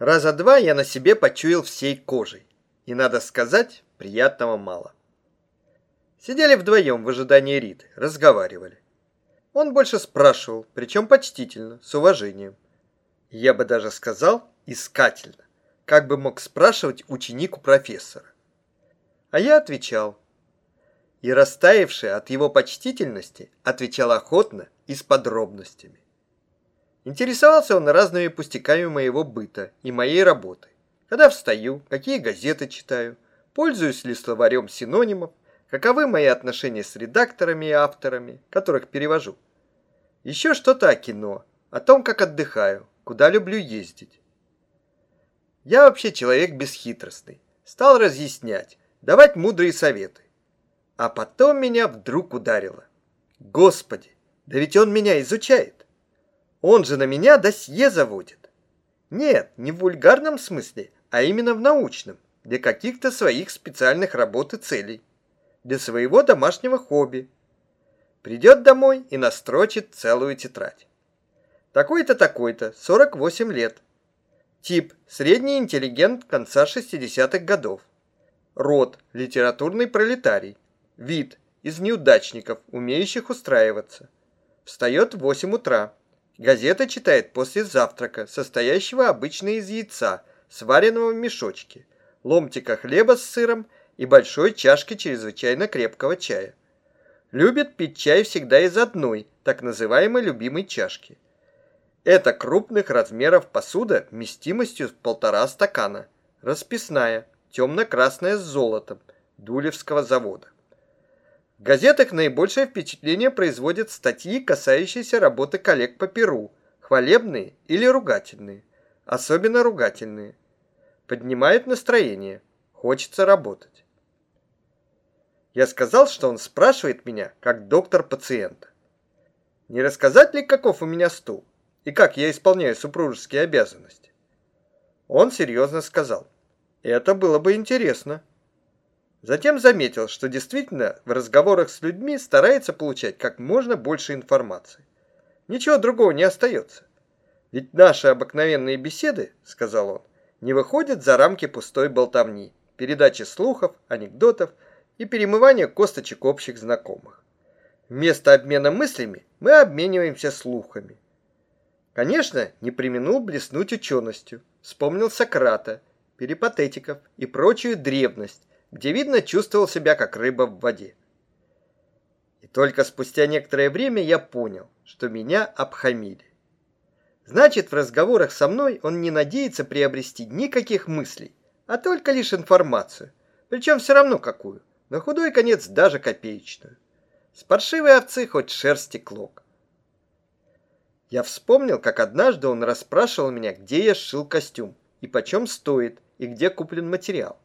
Раза два я на себе почуял всей кожей. И, надо сказать, приятного мало. Сидели вдвоем в ожидании Риты, разговаривали. Он больше спрашивал, причем почтительно, с уважением. Я бы даже сказал, искательно, как бы мог спрашивать ученик у профессора. А я отвечал. И растаявший от его почтительности отвечал охотно и с подробностями. Интересовался он разными пустяками моего быта и моей работы. Когда встаю, какие газеты читаю, пользуюсь ли словарем синонимов, каковы мои отношения с редакторами и авторами, которых перевожу. Еще что-то о кино, о том, как отдыхаю, куда люблю ездить. Я вообще человек бесхитростный. Стал разъяснять, давать мудрые советы. А потом меня вдруг ударило. Господи, да ведь он меня изучает. Он же на меня досье заводит. Нет, не в вульгарном смысле, а именно в научном, для каких-то своих специальных работ и целей. Для своего домашнего хобби. Придет домой и настрочит целую тетрадь. Такой-то, такой-то, 48 лет. Тип – средний интеллигент конца 60-х годов. Род – литературный пролетарий. Вид – из неудачников, умеющих устраиваться. Встает в 8 утра. Газета читает после завтрака, состоящего обычно из яйца, сваренного в мешочке, ломтика хлеба с сыром и большой чашки чрезвычайно крепкого чая. Любит пить чай всегда из одной, так называемой любимой чашки. Это крупных размеров посуда вместимостью в полтора стакана, расписная, темно-красная с золотом, Дулевского завода. В газетах наибольшее впечатление производят статьи, касающиеся работы коллег по Перу, хвалебные или ругательные, особенно ругательные. Поднимает настроение, хочется работать. Я сказал, что он спрашивает меня, как доктор пациента. Не рассказать ли, каков у меня стул, и как я исполняю супружеские обязанности? Он серьезно сказал, это было бы интересно. Затем заметил, что действительно в разговорах с людьми старается получать как можно больше информации. Ничего другого не остается. Ведь наши обыкновенные беседы, сказал он, не выходят за рамки пустой болтовни, передачи слухов, анекдотов и перемывания косточек общих знакомых. Вместо обмена мыслями мы обмениваемся слухами. Конечно, не применул блеснуть ученостью. Вспомнил Сократа, перипатетиков и прочую древность, где, видно, чувствовал себя как рыба в воде. И только спустя некоторое время я понял, что меня обхамили. Значит, в разговорах со мной он не надеется приобрести никаких мыслей, а только лишь информацию, причем все равно какую, на худой конец даже копеечную. С паршивой овцы хоть шерсти клок. Я вспомнил, как однажды он расспрашивал меня, где я сшил костюм, и почем стоит, и где куплен материал.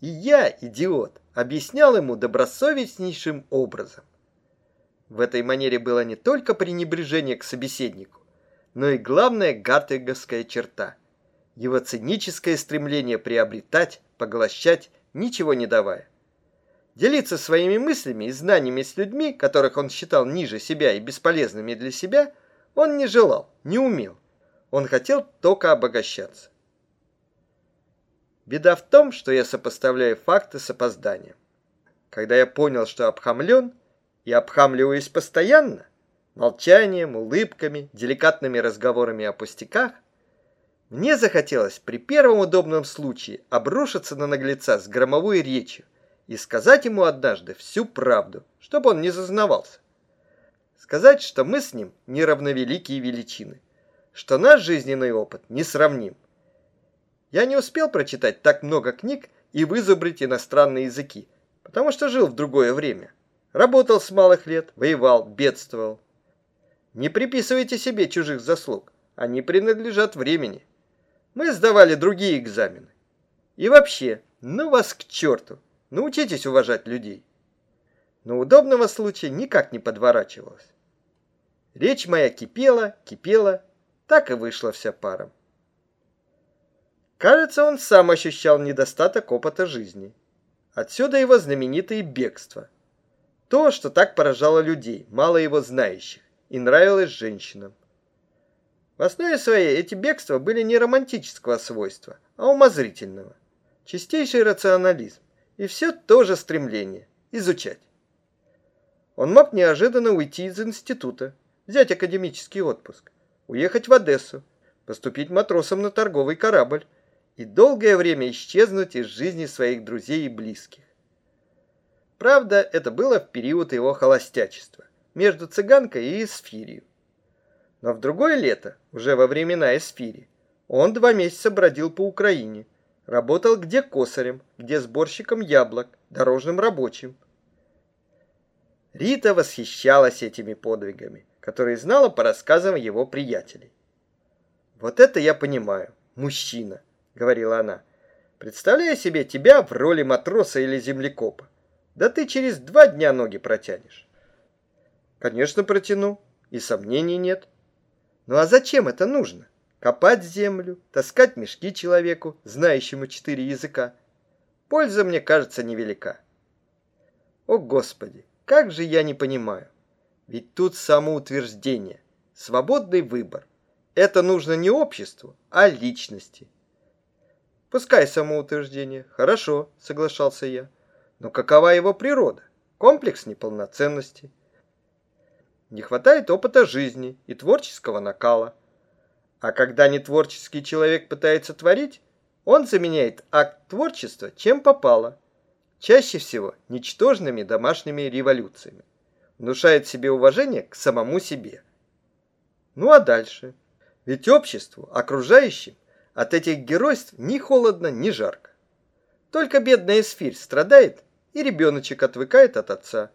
И я, идиот, объяснял ему добросовестнейшим образом. В этой манере было не только пренебрежение к собеседнику, но и главная гартеговская черта – его циническое стремление приобретать, поглощать, ничего не давая. Делиться своими мыслями и знаниями с людьми, которых он считал ниже себя и бесполезными для себя, он не желал, не умел. Он хотел только обогащаться. Беда в том, что я сопоставляю факты с опозданием. Когда я понял, что обхамлен, и обхамливаюсь постоянно, молчанием, улыбками, деликатными разговорами о пустяках, мне захотелось при первом удобном случае обрушиться на наглеца с громовой речью и сказать ему однажды всю правду, чтобы он не зазнавался. Сказать, что мы с ним неравновеликие величины, что наш жизненный опыт несравним, я не успел прочитать так много книг и вызубрить иностранные языки, потому что жил в другое время. Работал с малых лет, воевал, бедствовал. Не приписывайте себе чужих заслуг, они принадлежат времени. Мы сдавали другие экзамены. И вообще, ну вас к черту, научитесь уважать людей. Но удобного случая никак не подворачивалось. Речь моя кипела, кипела, так и вышла вся паром. Кажется, он сам ощущал недостаток опыта жизни. Отсюда его знаменитые бегства. То, что так поражало людей, мало его знающих, и нравилось женщинам. В основе своей эти бегства были не романтического свойства, а умозрительного. Чистейший рационализм. И все тоже стремление – изучать. Он мог неожиданно уйти из института, взять академический отпуск, уехать в Одессу, поступить матросом на торговый корабль и долгое время исчезнуть из жизни своих друзей и близких. Правда, это было в период его холостячества, между цыганкой и эсфирью. Но в другое лето, уже во времена эсфири, он два месяца бродил по Украине, работал где косарем, где сборщиком яблок, дорожным рабочим. Рита восхищалась этими подвигами, которые знала по рассказам его приятелей. «Вот это я понимаю, мужчина», — говорила она. «Представляю себе тебя в роли матроса или землекопа. Да ты через два дня ноги протянешь. Конечно, протяну, и сомнений нет. Ну а зачем это нужно? Копать землю, таскать мешки человеку, знающему четыре языка. Польза, мне кажется, невелика. О, Господи, как же я не понимаю. Ведь тут самоутверждение, свободный выбор. Это нужно не обществу, а личности. Пускай самоутверждение. Хорошо, соглашался я. Но какова его природа? Комплекс неполноценности. Не хватает опыта жизни и творческого накала. А когда нетворческий человек пытается творить, он заменяет акт творчества чем попало. Чаще всего ничтожными домашними революциями. Внушает себе уважение к самому себе. Ну а дальше? Ведь обществу, окружающим, от этих геройств ни холодно, ни жарко. Только бедная эсфирь страдает и ребеночек отвыкает от отца.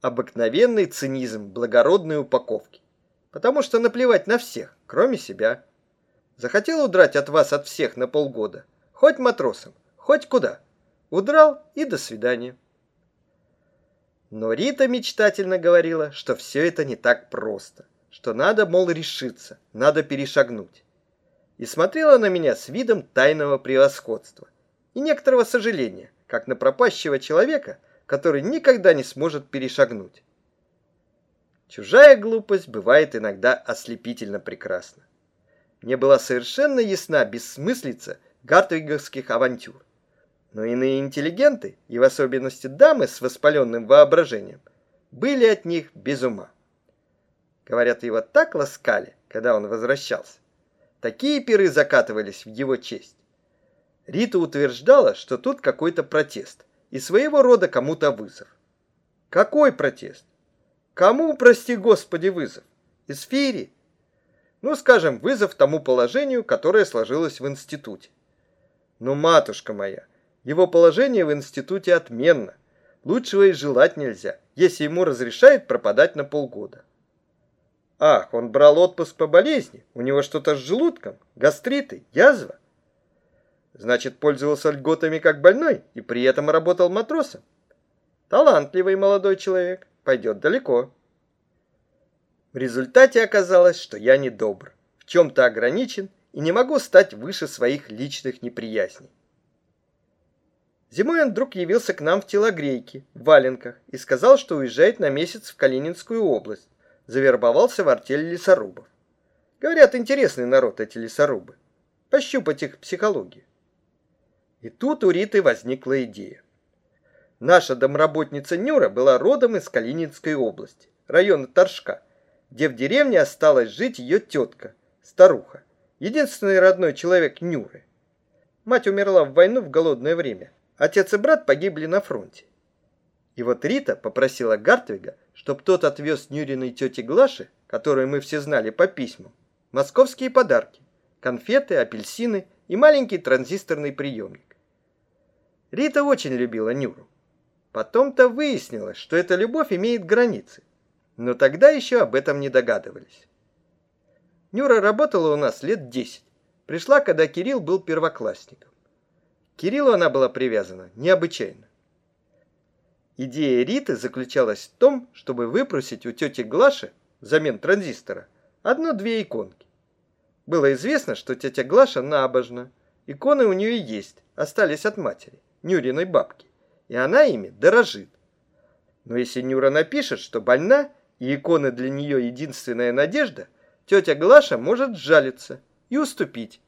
Обыкновенный цинизм благородной упаковки. Потому что наплевать на всех, кроме себя. Захотел удрать от вас от всех на полгода. Хоть матросом, хоть куда. Удрал и до свидания. Но Рита мечтательно говорила, что все это не так просто. Что надо, мол, решиться, надо перешагнуть. И смотрела на меня с видом тайного превосходства и некоторого сожаления как на пропащего человека, который никогда не сможет перешагнуть. Чужая глупость бывает иногда ослепительно прекрасна. Мне была совершенно ясна бессмыслица гартвиговских авантюр. Но иные интеллигенты, и в особенности дамы с воспаленным воображением, были от них без ума. Говорят, его так ласкали, когда он возвращался. Такие пиры закатывались в его честь. Рита утверждала, что тут какой-то протест и своего рода кому-то вызов. Какой протест? Кому, прости господи, вызов? Эсфире? Ну, скажем, вызов тому положению, которое сложилось в институте. Ну, матушка моя, его положение в институте отменно. Лучшего и желать нельзя, если ему разрешают пропадать на полгода. Ах, он брал отпуск по болезни, у него что-то с желудком, гастриты, язва. Значит, пользовался льготами как больной и при этом работал матросом. Талантливый молодой человек, пойдет далеко. В результате оказалось, что я недобр, в чем-то ограничен и не могу стать выше своих личных неприязней. Зимой он вдруг явился к нам в телогрейке, в валенках, и сказал, что уезжает на месяц в Калининскую область. Завербовался в артель лесорубов. Говорят, интересный народ эти лесорубы. Пощупать их психологию. И тут у Риты возникла идея. Наша домработница Нюра была родом из Калининской области, района Торжка, где в деревне осталась жить ее тетка, старуха, единственный родной человек Нюры. Мать умерла в войну в голодное время. Отец и брат погибли на фронте. И вот Рита попросила Гартвига, чтобы тот отвез Нюриной тете Глаше, которую мы все знали по письмам, московские подарки, конфеты, апельсины и маленький транзисторный приемник. Рита очень любила Нюру. Потом-то выяснилось, что эта любовь имеет границы. Но тогда еще об этом не догадывались. Нюра работала у нас лет десять. Пришла, когда Кирилл был первоклассником. К Кириллу она была привязана необычайно. Идея Риты заключалась в том, чтобы выпросить у тети Глаши взамен транзистора одну-две иконки. Было известно, что тетя Глаша набожна. Иконы у нее есть, остались от матери. Нюриной бабки, и она ими дорожит. Но если Нюра напишет, что больна, и иконы для нее единственная надежда, тетя Глаша может сжалиться и уступить,